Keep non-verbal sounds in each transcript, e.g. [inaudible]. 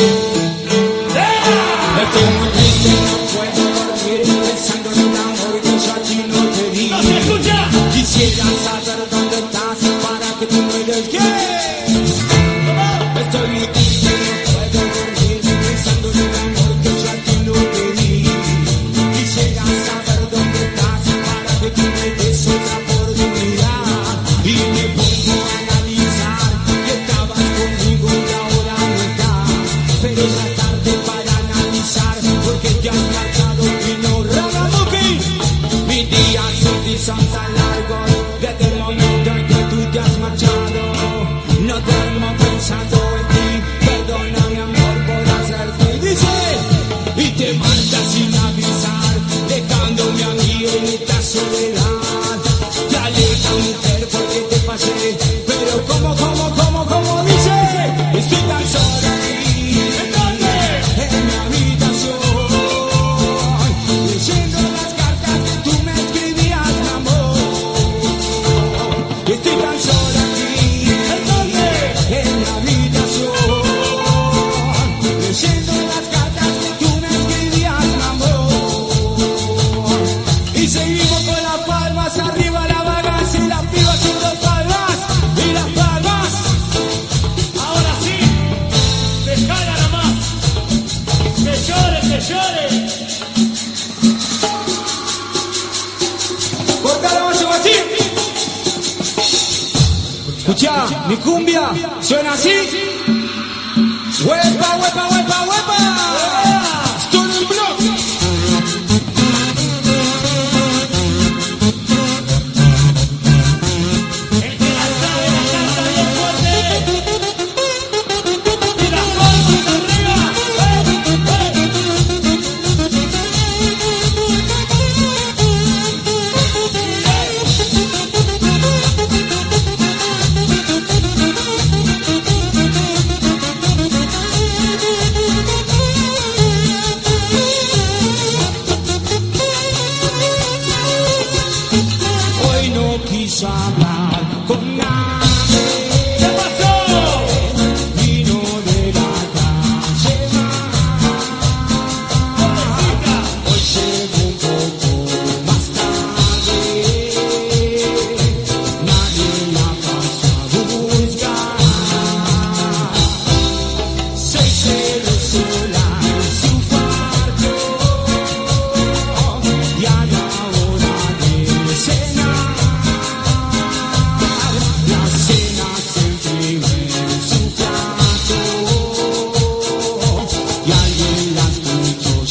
¡Eh!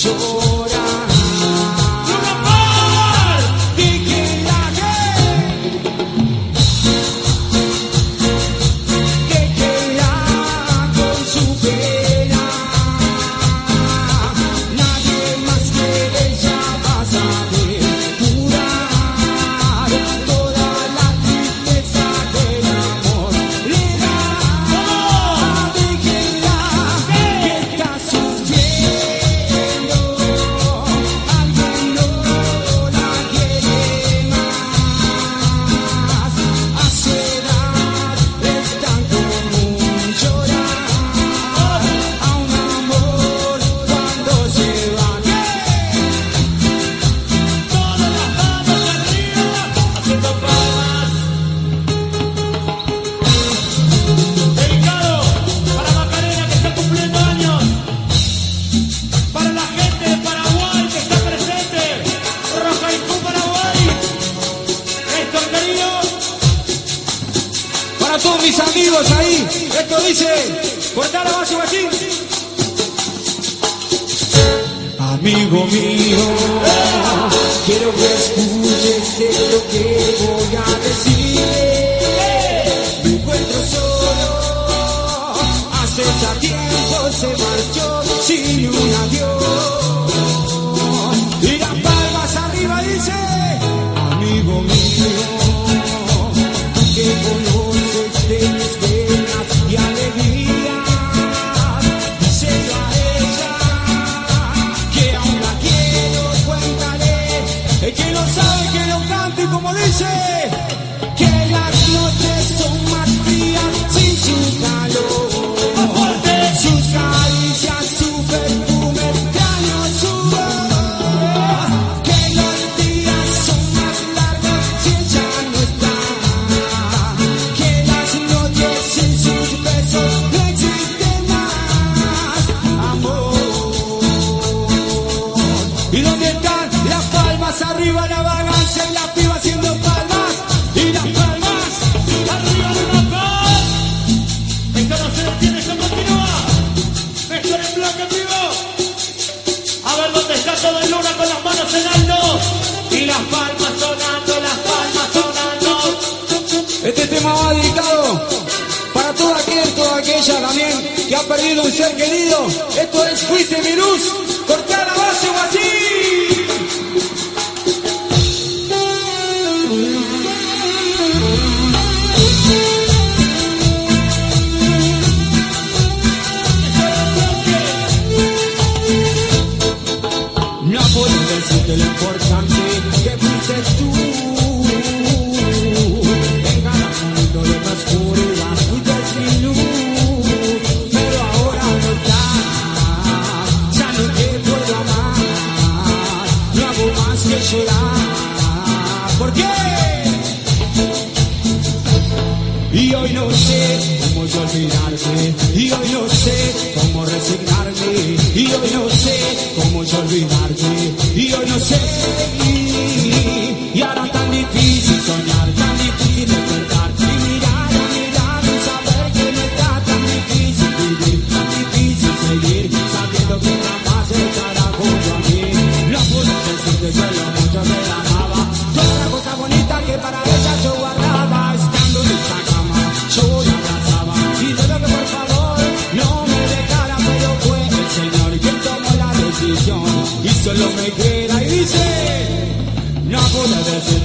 sou Es lo importante que fuiste tú.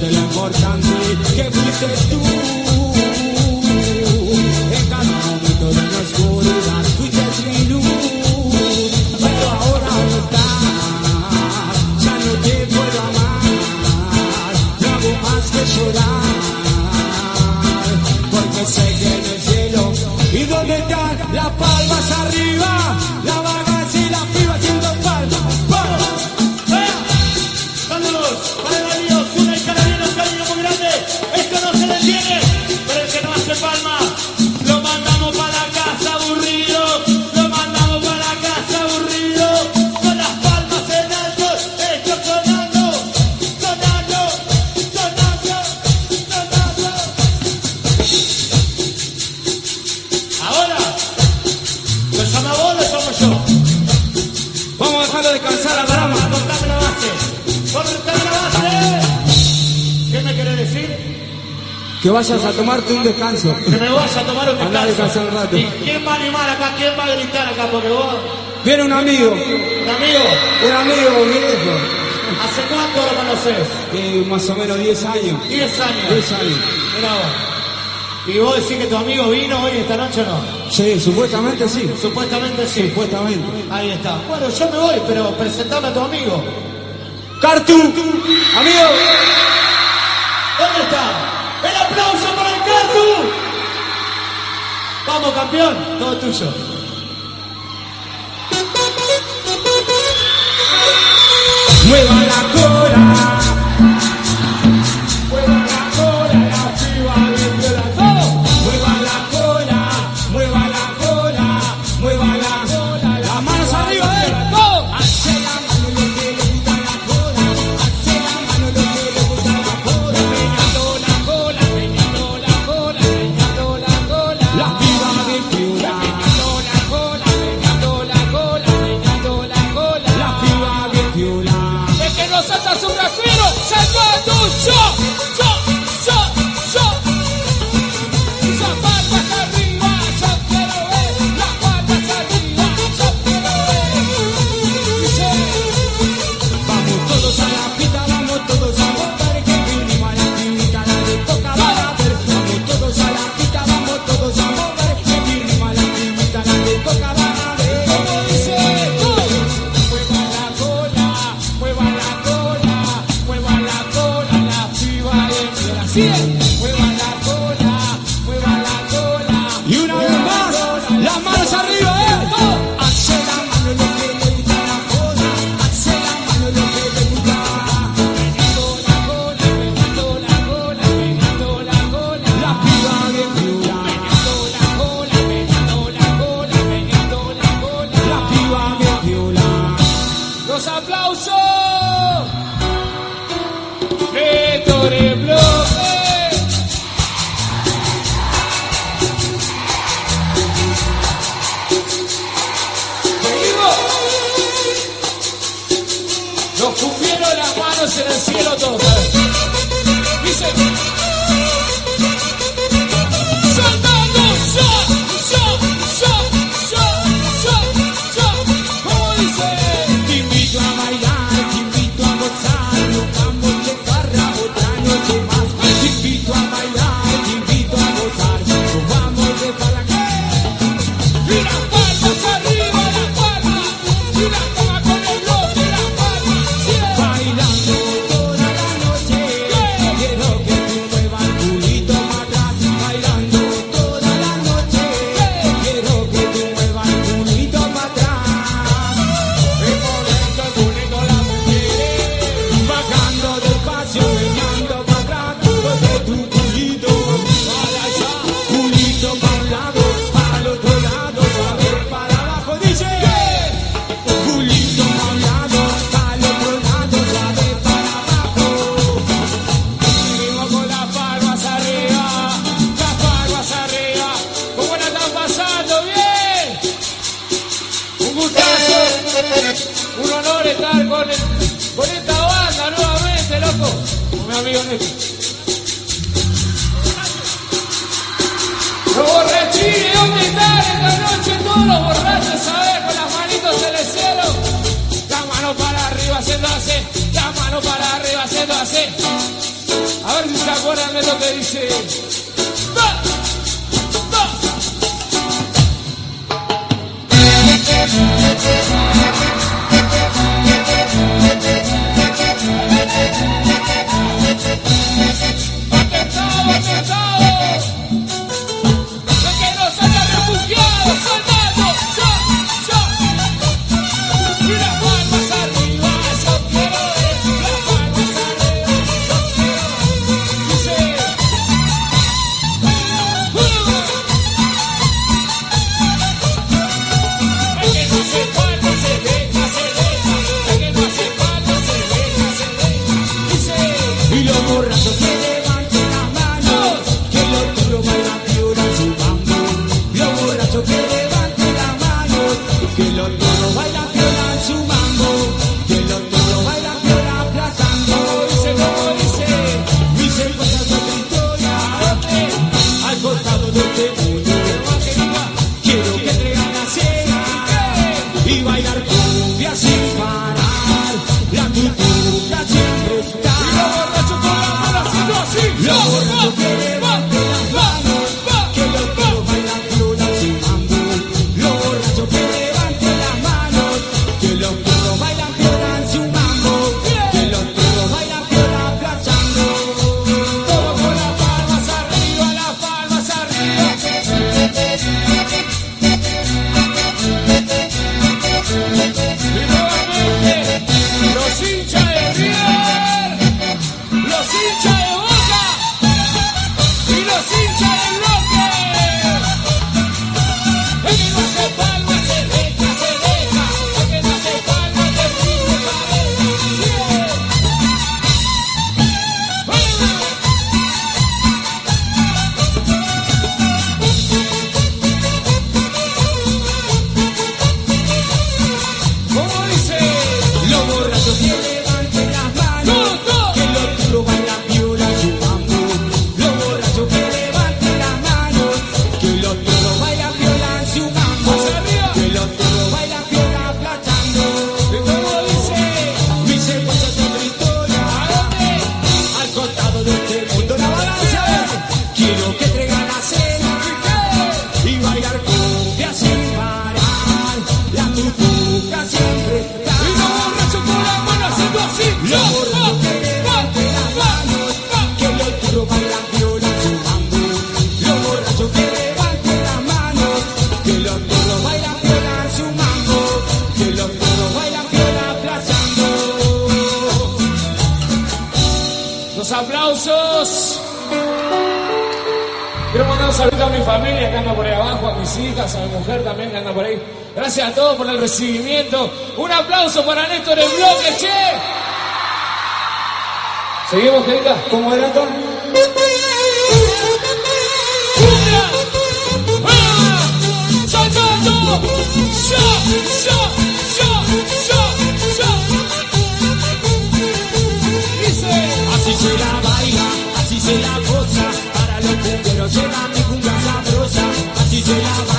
del amor tan que fuiste tú. vayas a tomarte un descanso. Que me vayas a tomar un descanso. Andá descansar un rato. ¿Y quién va a animar acá? ¿Quién va a gritar acá? Porque vos... Viene un amigo. ¿Un amigo? Un amigo viejo. ¿Hace cuánto lo conoces? Eh, más o menos 10 años. 10 años. 10 años. Mira vos. ¿Y vos decís que tu amigo vino hoy esta noche o no? Sí, supuestamente sí. Supuestamente sí. Supuestamente. Ahí está. Bueno, yo me voy, pero presentame a tu amigo. Cartu, amigo. ¿Dónde está? Vamos, campeón, todo tuyo. La mano para arriba haciendo así, la mano para arriba haciendo así. A ver si se acuerdan de lo que dice. ¡Va! ¡Va! aplausos. Quiero mandar un saludo a mi familia que anda por ahí abajo, a mis hijas, a mi mujer también que anda por ahí. Gracias a todos por el recibimiento. Un aplauso para Néstor el bloque, che. Seguimos, querida, con moderator. ¡Ah! chega amigo com essa assim a tigela vai.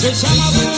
Se llama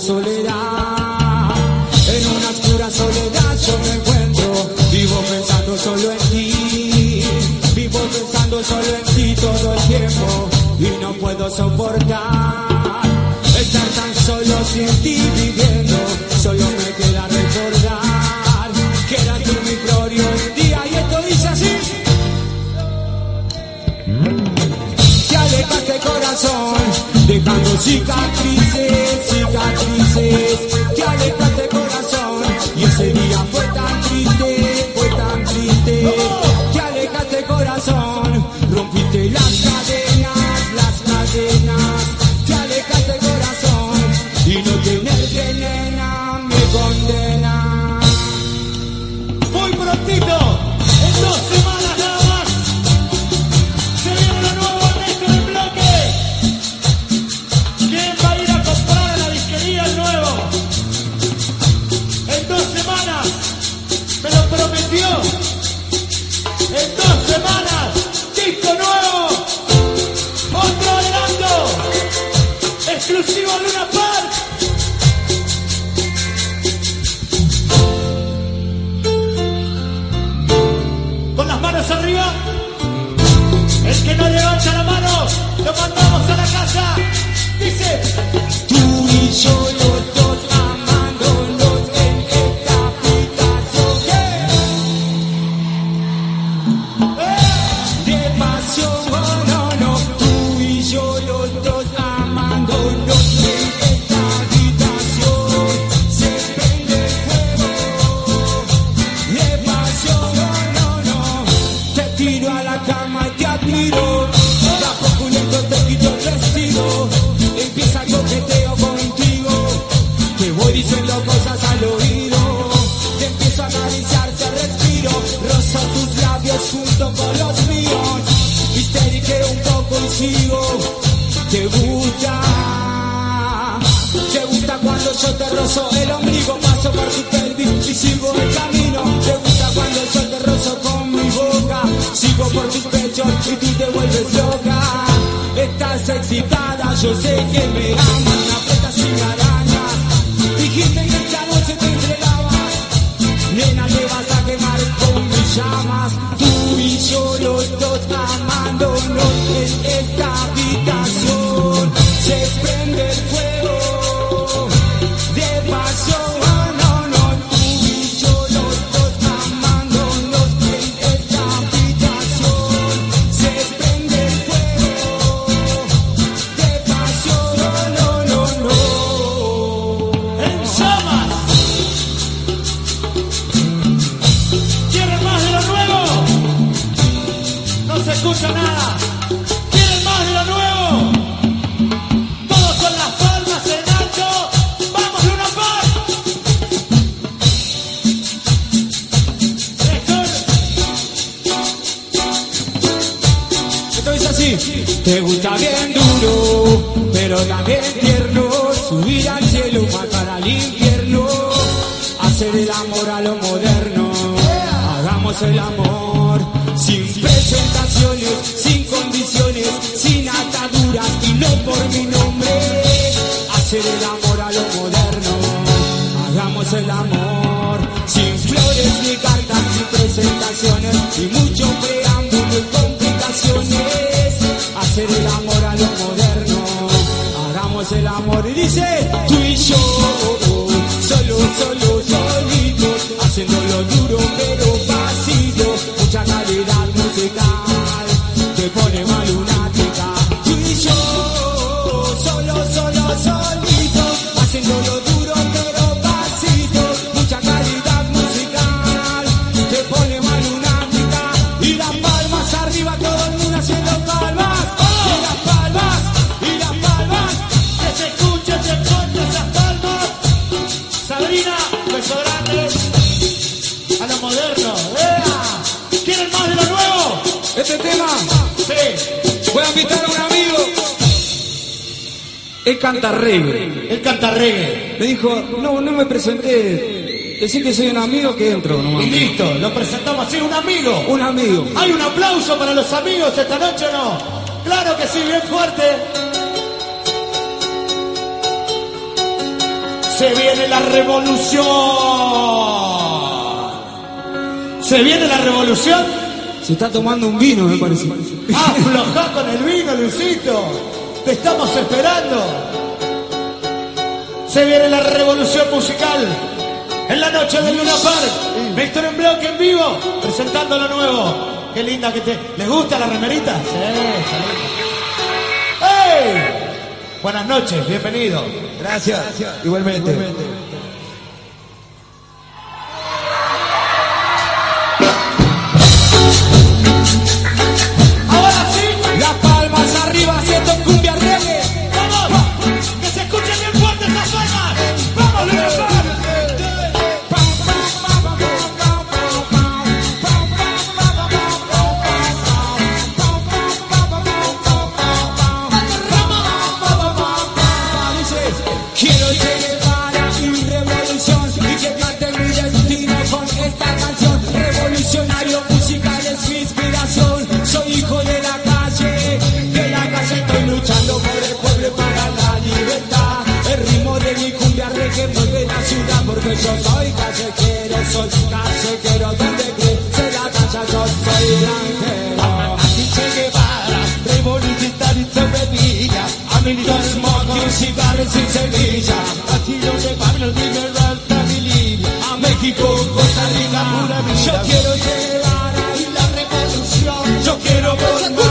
soledad, en una oscura soledad yo me encuentro, vivo pensando solo en ti, vivo pensando solo en ti todo el tiempo y no puedo soportar estar tan solo sin ti viviendo, solo me queda recordar que era tu mi gloria día y esto dice así. Te alejaste corazón, dejando cicatrices. Jesus Me dijo, no, no me presenté. Decí que soy un amigo que entro nomás. Y listo, lo presentamos así, un amigo. Un amigo. ¿Hay un aplauso para los amigos esta noche o no? Claro que sí, bien fuerte. Se viene la revolución. Se viene la revolución. Se está tomando un vino, me parece. Aflojá con el vino, Luisito. Te estamos esperando. Se viene la revolución musical. En la noche de Luna Park, Víctor en bloque en vivo, presentando lo nuevo. Qué linda que te. ¿Les gusta la remerita? Sí, está ¡Hey! Buenas noches, bienvenido. Gracias, Igualmente. ejemplo de la ciudad porque yo soy callejero, soy callejero donde crece la talla, yo soy granjero. Aquí Che Guevara, revolucionario y sobrevilla, Hamilton, Motius y Barres y Sevilla, Castillo de Pablo, Liberal, Familia, a México, Costa Rica, pura vida. Yo quiero llevar ahí la revolución, yo quiero volver.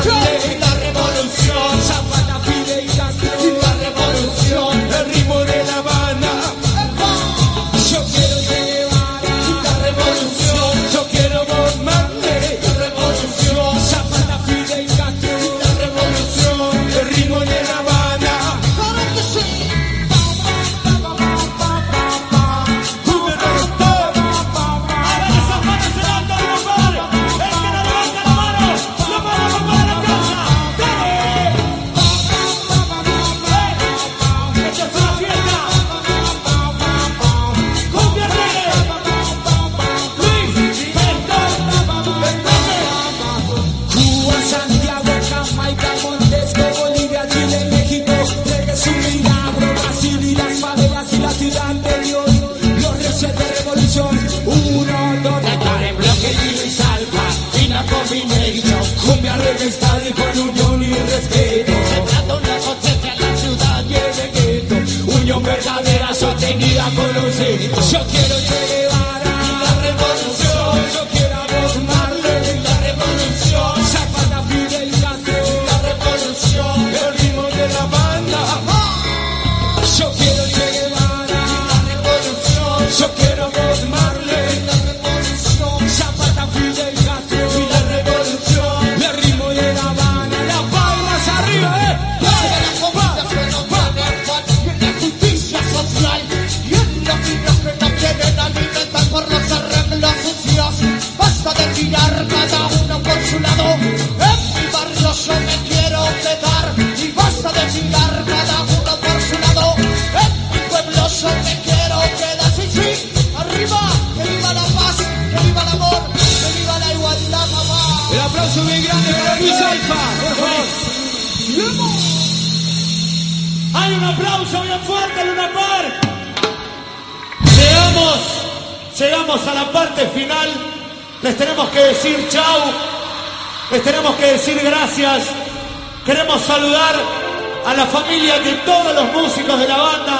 Familia de todos los músicos de la banda.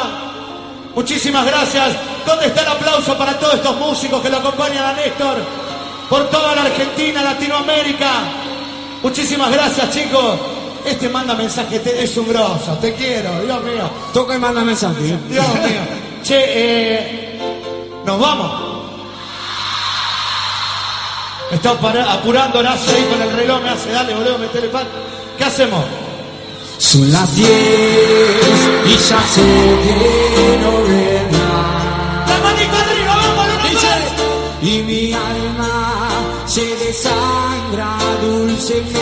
Muchísimas gracias. ¿Dónde está el aplauso para todos estos músicos que lo acompañan a Néstor? Por toda la Argentina, Latinoamérica. Muchísimas gracias, chicos. Este manda mensaje, te- es un grosso. Te quiero, Dios mío. Toca y manda mensaje. ¿eh? Dios mío. Che, eh, nos vamos. Me está apurando Horacio ahí con el reloj, me hace, dale, boludo, metele pan. ¿Qué hacemos? Son las 10 y ya sé que no. Y mi alma se desangra dulcemente.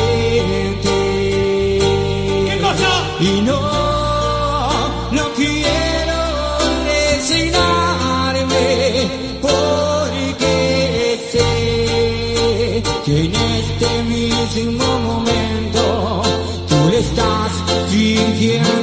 here.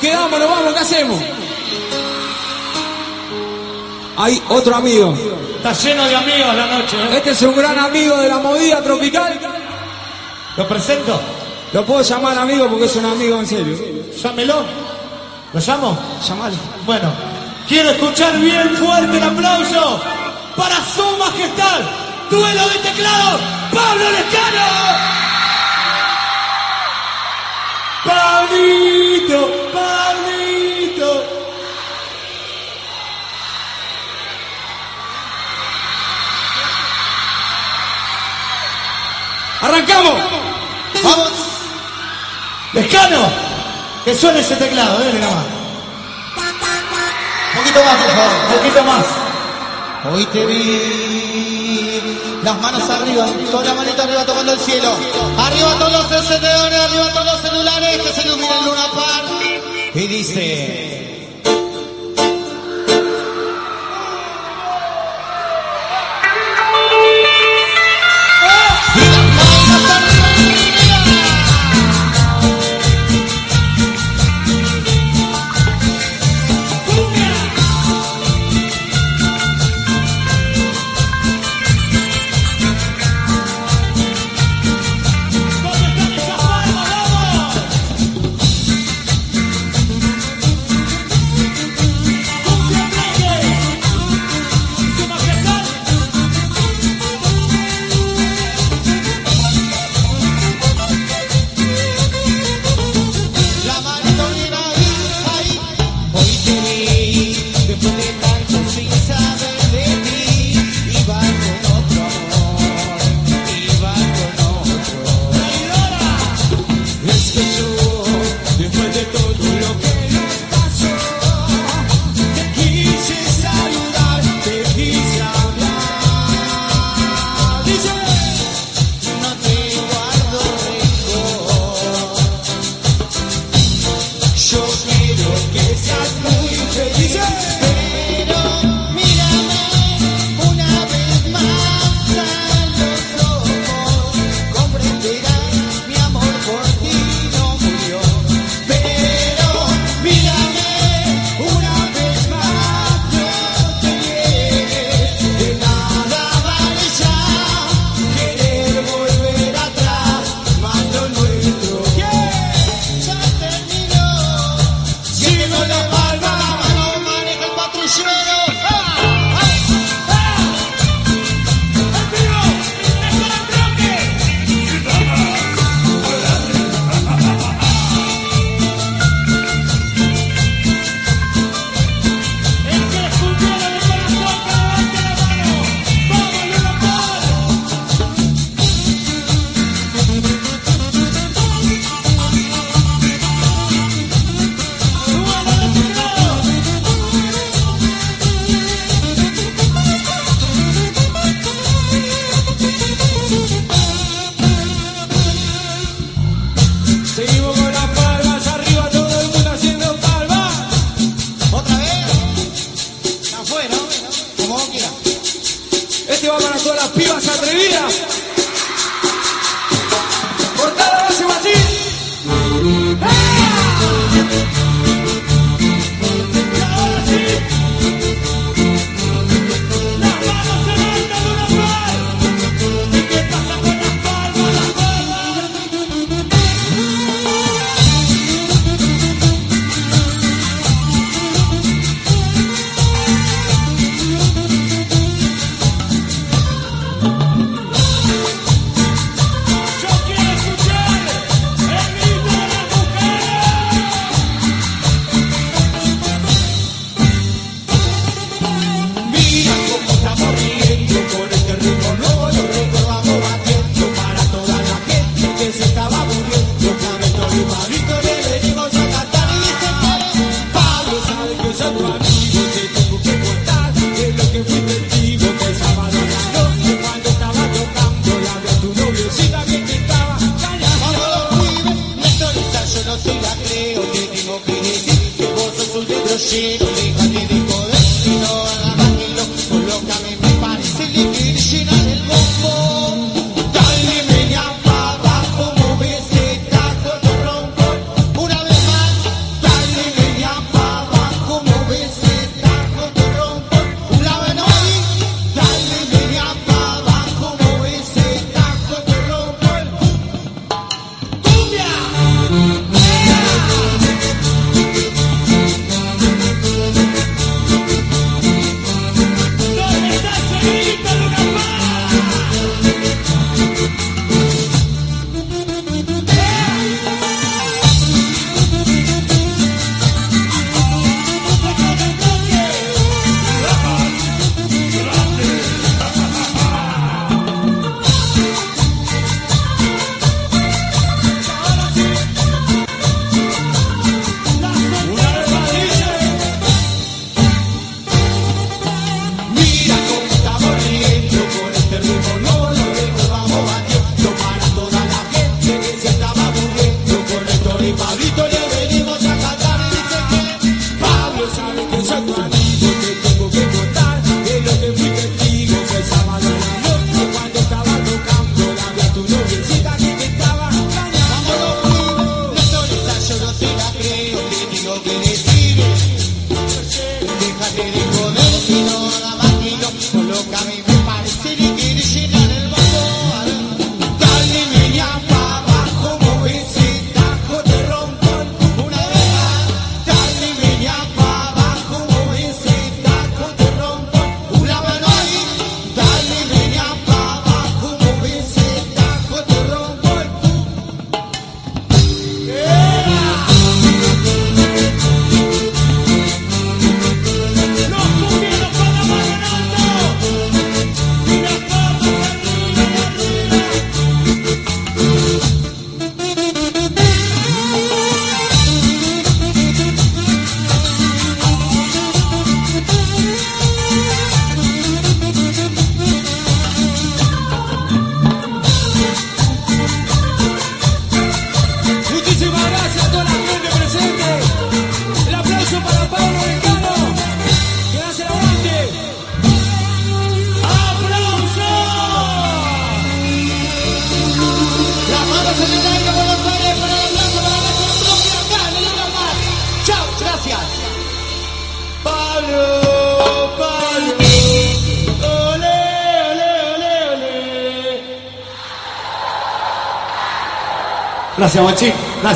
Quedamos, nos vamos, ¿qué hacemos? Hay otro amigo. Está lleno de amigos la noche. ¿eh? Este es un gran amigo de la movida tropical. ¿Lo presento? Lo puedo llamar amigo porque es un amigo en serio. Llámelo. ¿Lo llamo? Llamalo. Bueno, quiero escuchar bien fuerte el aplauso para su majestad. Duelo de teclado, Pablo Lescano. Pablito, Pablito. ¡Arrancamos! Vamos. Lescano, que suene ese teclado, dale nomás. Un poquito más, por favor. Un poquito más. Hoy te vi. Las manos arriba, con la manita arriba tocando el cielo. Arriba todos los encendedores, arriba todos los celulares que se ilumina el Luna Park. Y dice.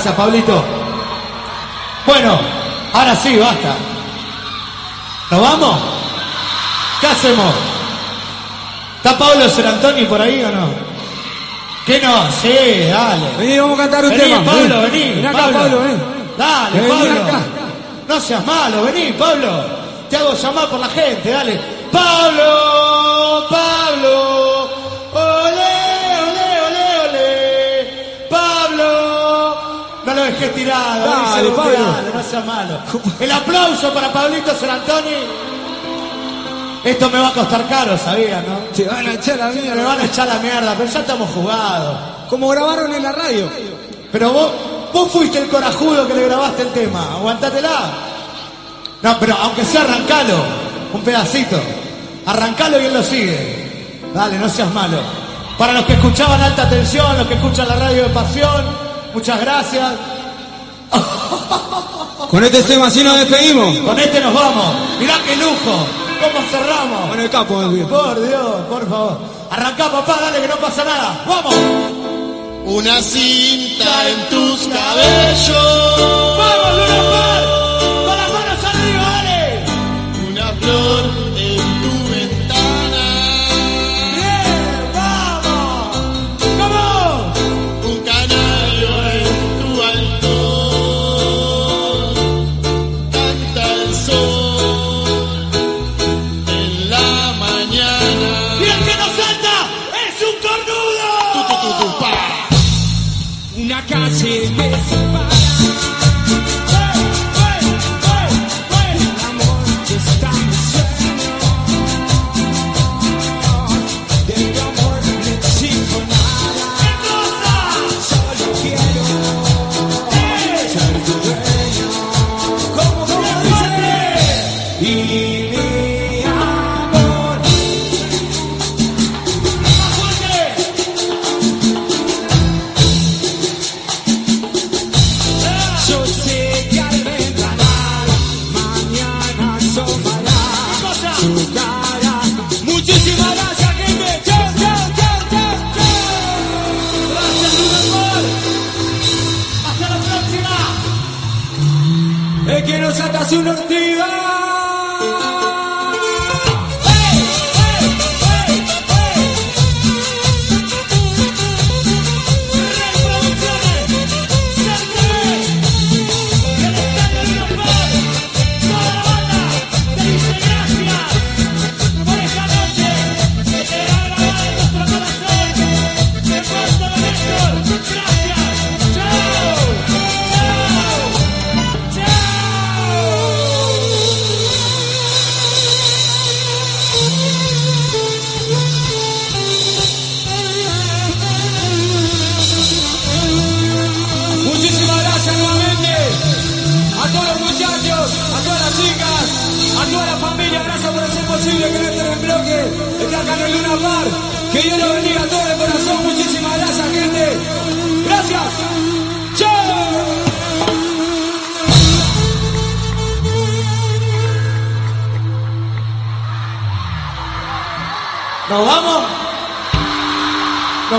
Gracias, Pablito. Bueno, ahora sí, basta. ¿Nos vamos? ¿Qué hacemos? ¿Está Pablo Serantoni por ahí o no? ¿Qué no? Sí, dale. Vení, vamos a cantar un Vení, tema. Pablo, vení. Ven acá, Pablo, ven. Dale, Vení Pablo. acá. No seas malo, vení, Pablo. Te hago llamar por la gente, dale. Pablo, Tirado. Dale, Pablo. dale, no seas malo. El aplauso para Pablito Serantoni. Esto me va a costar caro, sabía, ¿no? Te van a echar a Me mierda. van a echar la mierda, pero ya estamos jugados. Como grabaron en la radio. Pero vos, vos fuiste el corajudo que le grabaste el tema. Aguantátela. No, pero aunque sea arrancalo, un pedacito. Arrancalo y él lo sigue. Dale, no seas malo. Para los que escuchaban alta tensión, los que escuchan la radio de pasión, muchas gracias. [laughs] Con este tema así nos despedimos. Con este nos vamos. Mirá qué lujo. ¿Cómo cerramos? Con el capo del viejo. Por Dios, por favor. Arrancá, papá, dale que no pasa nada. ¡Vamos! Una cinta en tus cabellos, ¡Vamos, Luna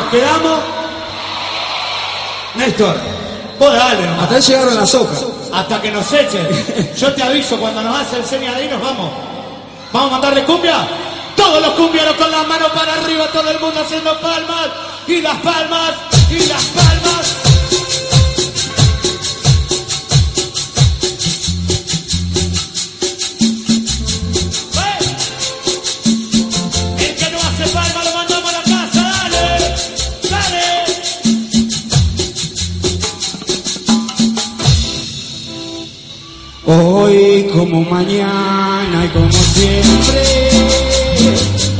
¿Nos quedamos? Néstor, vos dale nomás. Hasta llegaron las hojas. Hasta que nos echen. Yo te aviso, cuando nos hacen seña de ahí nos vamos. ¿Vamos a mandarle cumbia? Todos los cumbiaros con las manos para arriba, todo el mundo haciendo palmas. Y las palmas, y las palmas. Hoy como mañana y como siempre.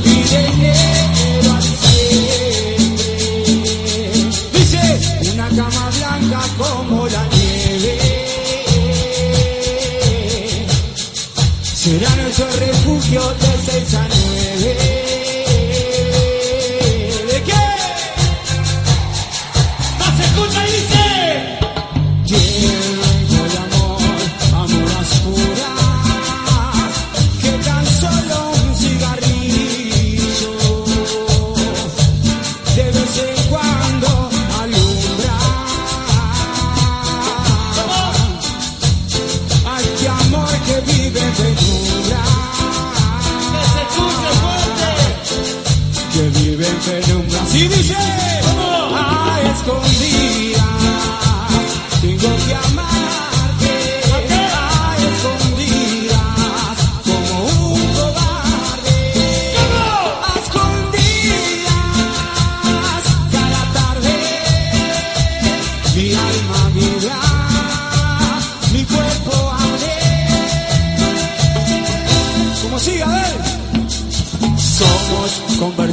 Y de enero a diciembre. Dice una cama blanca como la nieve. Será nuestro refugio de seis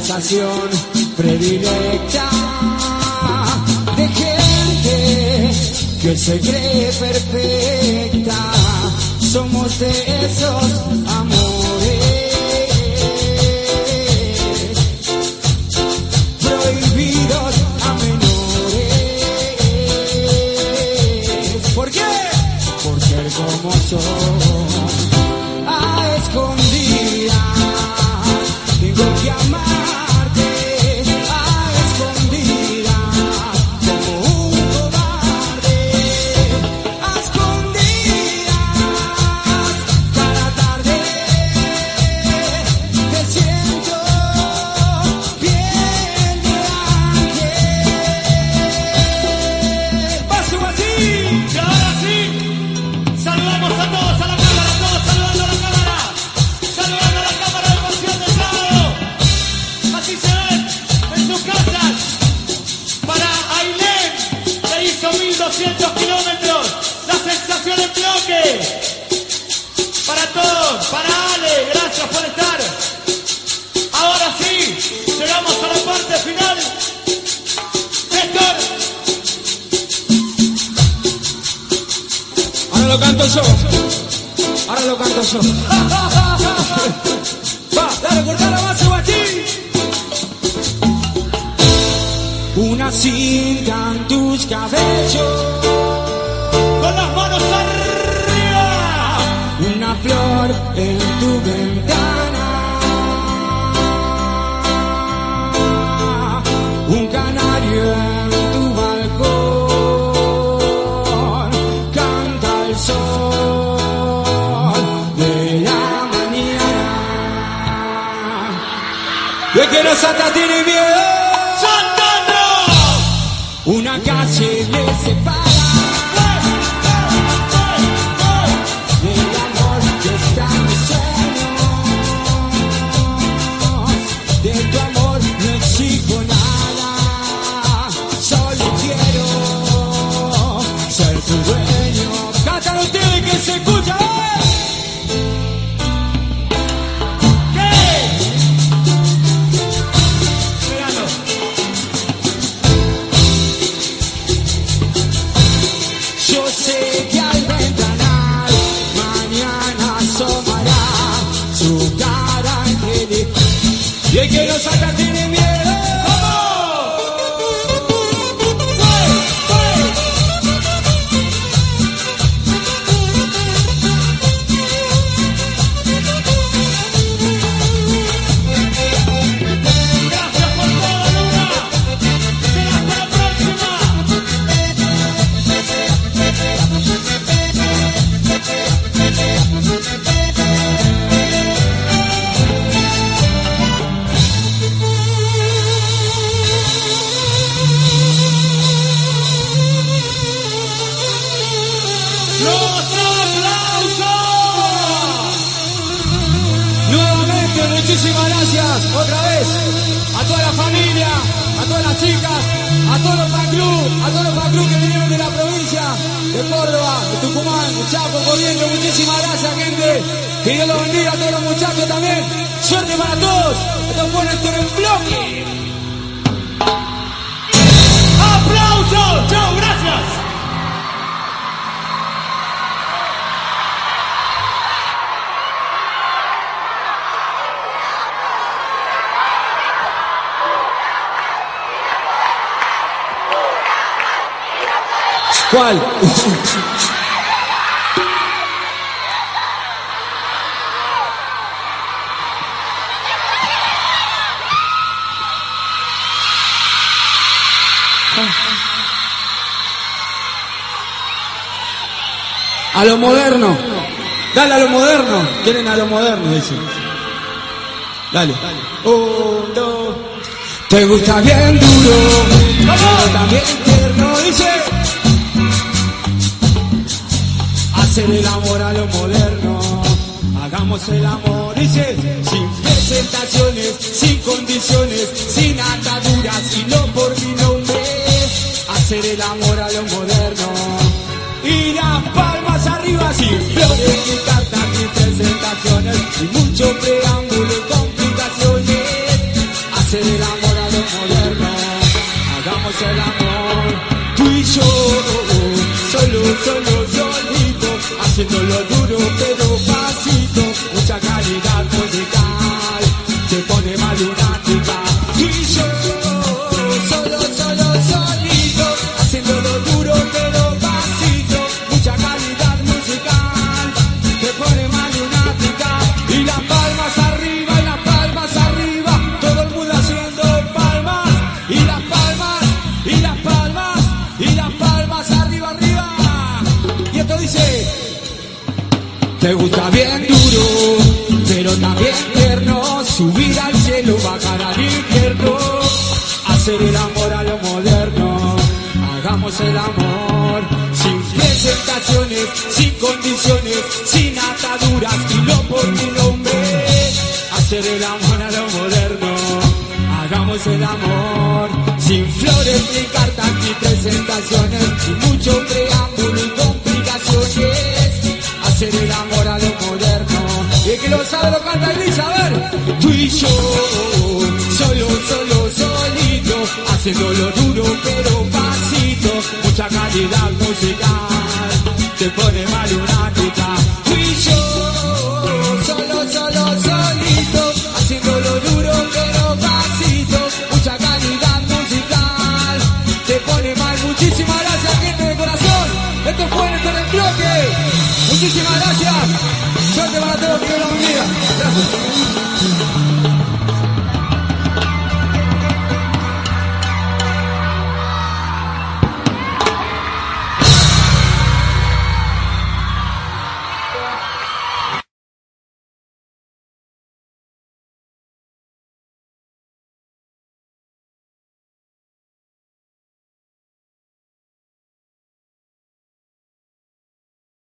sensación predilecta de gente que se cree perfecta. Somos de esos Para todos, para Ale, gracias por estar. Ahora sí, llegamos a la parte final. Néstor. Ahora lo canto yo. Ahora lo canto yo. [laughs] Va, dale, corta la base, guachín. Una cinta en tus cabellos. Con las manos. Lo moderno. Dale a lo moderno. Quieren a lo moderno, dice. Dale. Un, dos. Te gusta bien duro. Pero también tierno, dice. Hacer el amor a lo moderno. Hagamos el amor, dice. Sin presentaciones, sin condiciones, sin ataduras, y no por mi nombre. Hacer el amor a lo moderno y las palmas arriba sin flores, ni cartas, ni presentaciones, y mucho preámbulo condiciones, sin ataduras, y no por nombre, hacer el amor a lo moderno, hagamos el amor, sin flores ni cartas ni presentaciones, y mucho preámbulo y complicaciones, hacer el amor a lo moderno. Y el que lo sabe lo canta Elisa, a ver. Tú y yo, solo, solo, solito, haciéndolo duro pero pasito, mucha calidad musical, te pone mal lunática. Tú y yo, solo, solo, solito, haciéndolo duro pero pasito, mucha calidad musical, te pone mal. Muchísimas gracias, gente de corazón. Esto fue el bloque. Muchísimas gracias. Suerte para todos, que Dios los. Gracias.